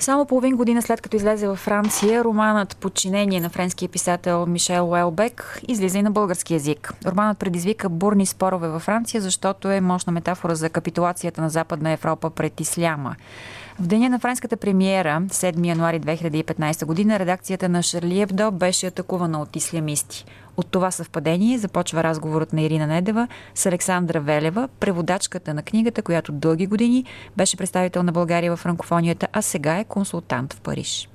Само половин година след като излезе във Франция, романът Подчинение на френския писател Мишел Уелбек излиза и на български язик. Романът предизвика бурни спорове във Франция, защото е мощна метафора за капитулацията на Западна Европа пред исляма. В деня на френската премиера, 7 януари 2015 година, редакцията на Шарли Ебдо беше атакувана от ислямисти. От това съвпадение започва разговорът на Ирина Недева с Александра Велева, преводачката на книгата, която дълги години беше представител на България в франкофонията, а сега е консултант в Париж.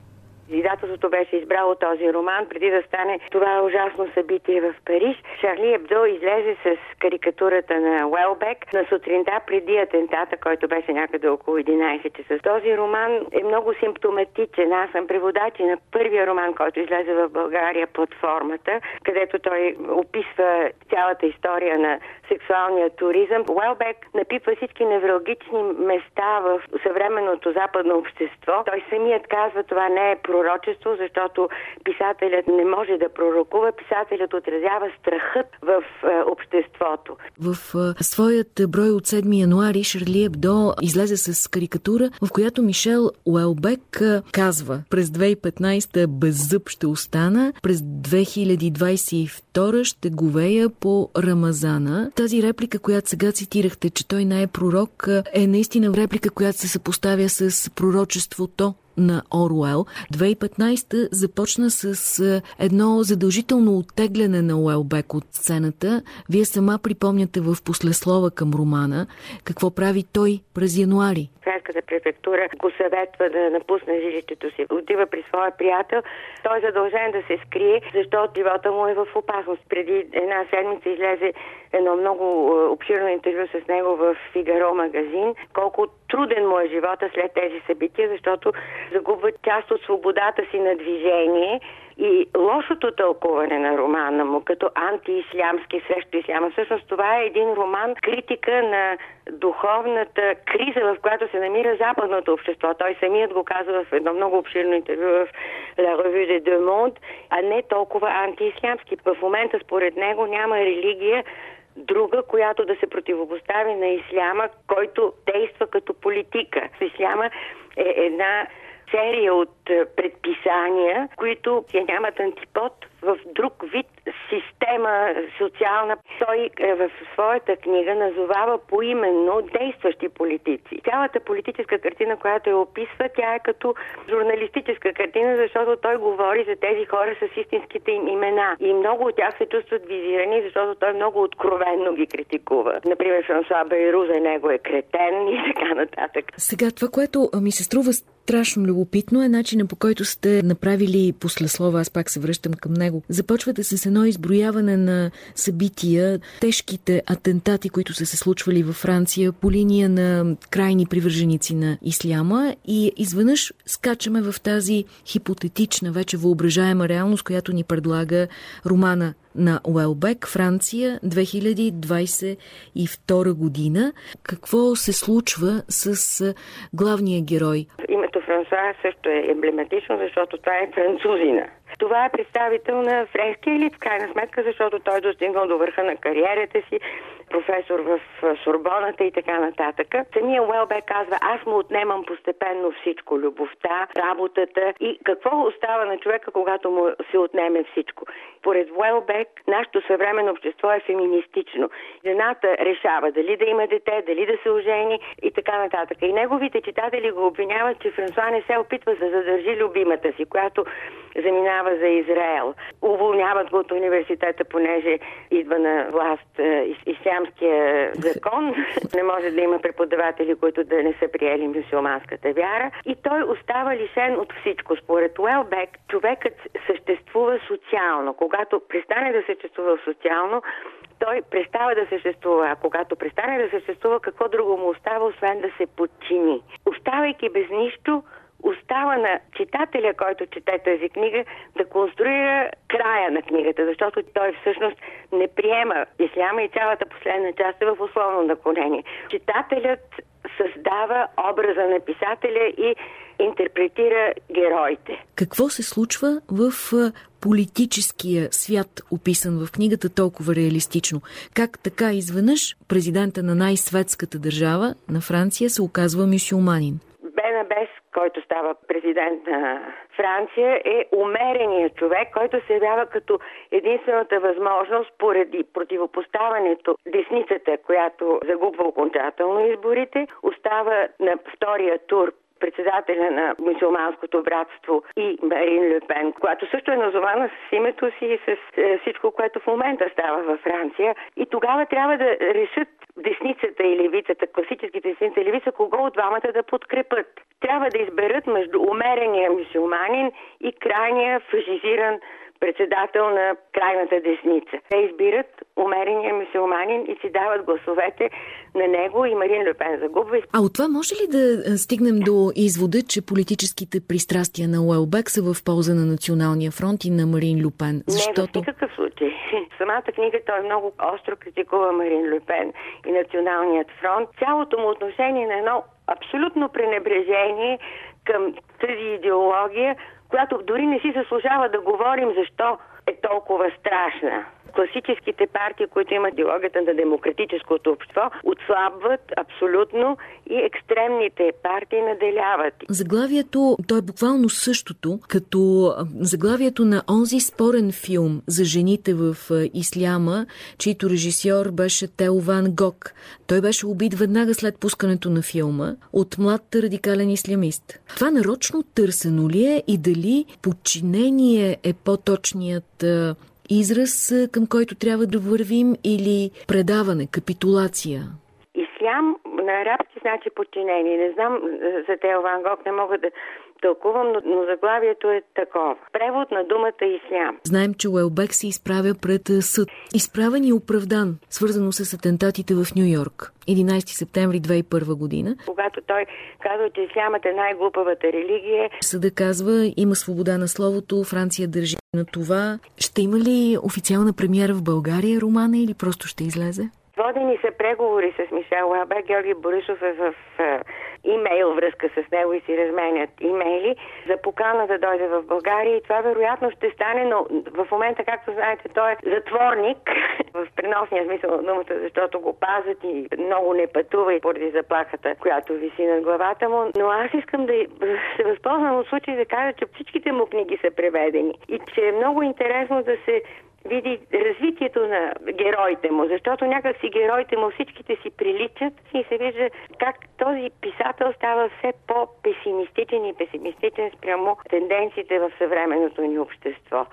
Издателството беше избрало този роман преди да стане това ужасно събитие в Париж. Шарли Ебдо излезе с карикатурата на Уелбек на сутринта преди атентата, който беше някъде около 11 часа. Този роман е много симптоматичен. Аз съм преводач на първия роман, който излезе в България платформата, където той описва цялата история на сексуалния туризъм. Уелбек напипва всички невралгични места в съвременното западно общество. Той самият казва, това не е пророчество, защото писателят не може да пророкува. Писателят отразява страхът в е, обществото. В е, своят брой от 7 януари Шарли Ебдо излезе с карикатура, в която Мишел Уелбек е, казва през 2015 без зъб ще остана, през 2022 ще говея по Рамазана. Тази реплика, която сега цитирахте, че той не е пророк, е наистина реплика, която се съпоставя с пророчеството на Оруел. 2015 започна с едно задължително оттегляне на Уелбек от сцената. Вие сама припомняте в послеслова към романа какво прави той през януари. Френската префектура го съветва да напусне жилището си. Отива при своя приятел. Той е задължен да се скрие, защото живота му е в опасност. Преди една седмица излезе едно много обширно интервю с него в Фигаро магазин. Колко труден му е живота след тези събития, защото загубва част от свободата си на движение и лошото тълкуване на романа му като антиислямски срещу исляма. Всъщност това е един роман критика на духовната криза, в която се намира западното общество. Той самият го казва в едно много обширно интервю в La Revue de Deux Mondes, а не толкова антиислямски. В момента според него няма религия, друга, която да се противопостави на исляма, който действа като политика. Исляма е една серия от е, предписания, които нямат антипод в друг вид система социална. Той е, в своята книга назовава поименно действащи политици. Цялата политическа картина, която я описва, тя е като журналистическа картина, защото той говори за тези хора с истинските им имена. И много от тях се чувстват визирани, защото той много откровенно ги критикува. Например, Франсуа Бейру за него е кретен и така нататък. Сега това, което ми се струва страшно любопитно е начинът по който сте направили послеслова, аз пак се връщам към него. Започвате с едно изброяване на събития, тежките атентати, които са се случвали във Франция по линия на крайни привърженици на исляма и изведнъж скачаме в тази хипотетична, вече въображаема реалност, която ни предлага романа на Уелбек, Франция, 2022 година. Какво се случва с главния герой? Името Франсуа също е емблематично, защото това е французина. Това е представител на френския елит, в крайна сметка, защото той достигнал до върха на кариерата си, професор в Сорбоната и така нататък. Самия Уелбек казва, аз му отнемам постепенно всичко, любовта, работата и какво остава на човека, когато му се отнеме всичко. Поред Уелбек, нашето съвременно общество е феминистично. Жената решава дали да има дете, дали да се ожени и така нататък. И неговите читатели го обвиняват, че Франсуа не се опитва да задържи любимата си, която заминава за Израел. Уволняват го от университета, понеже идва на власт е, ислямския закон. Не може да има преподаватели, които да не са приели мусулманската вяра. И той остава лишен от всичко. Според Уелбек, човекът съществува социално. Когато престане да съществува социално, той престава да съществува. А когато престане да съществува, какво друго му остава, освен да се подчини? Оставайки без нищо, остава на читателя, който чете тази книга, да конструира края на книгата, защото той всъщност не приема исляма и цялата последна част е в условно наклонение. Читателят създава образа на писателя и интерпретира героите. Какво се случва в политическия свят, описан в книгата толкова реалистично? Как така изведнъж президента на най-светската държава, на Франция, се оказва мюсюлманин? Който става президент на Франция, е умереният човек, който се явява като единствената възможност поради противопоставането десницата, която загубва окончателно изборите, остава на втория тур председателя на мусулманското братство и Марин Люпен, която също е назована с името си и с е, всичко, което в момента става във Франция. И тогава трябва да решат десницата и левицата, класическите десница и левица, кого от двамата да подкрепят. Трябва да изберат между умерения мусулманин и крайния фашизиран председател на крайната десница. Те избират умерения мусулманин и си дават гласовете на него и Марин Люпен загубва. А от това може ли да стигнем до извода, че политическите пристрастия на Уелбек са в полза на Националния фронт и на Марин Люпен? Защото... Не, в никакъв случай. Самата книга той много остро критикува Марин Люпен и Националният фронт. Цялото му отношение на едно абсолютно пренебрежение към тази идеология, която дори не си заслужава да говорим защо е толкова страшна. Класическите партии, които имат идеологията на демократическото общество, отслабват абсолютно и екстремните партии наделяват. Заглавието, то е буквално същото, като заглавието на онзи спорен филм за жените в Исляма, чийто режисьор беше Тео Ван Гог. Той беше убит веднага след пускането на филма от млад радикален ислямист. Това нарочно търсено ли е и дали подчинение е по-точният израз, към който трябва да вървим или предаване, капитулация? Ислям на арабски значи подчинение. Не знам за Тео Ван Гог, не мога да тълкувам, но, но заглавието е такова. Превод на думата ислям. Знаем, че Уелбек се изправя пред съд. Изправен и оправдан, свързано с атентатите в Нью Йорк. 11 септември 2001 година. Когато той казва, че ислямът е най-глупавата религия. Съда казва, има свобода на словото, Франция държи на това. Ще има ли официална премиера в България романа или просто ще излезе? Водени са преговори с Мишел Лабе. Георги Борисов е в имейл връзка с него и си разменят имейли за покана да дойде в България и това вероятно ще стане, но в момента, както знаете, той е затворник в преносния смисъл на думата, защото го пазят и много не пътува и поради заплахата, която виси над главата му. Но аз искам да се възползвам от случай да кажа, че всичките му книги са преведени и че е много интересно да се види развитието на героите му, защото някакси героите му всичките си приличат и се вижда как този писател става все по-песимистичен и песимистичен спрямо тенденциите в съвременното ни общество.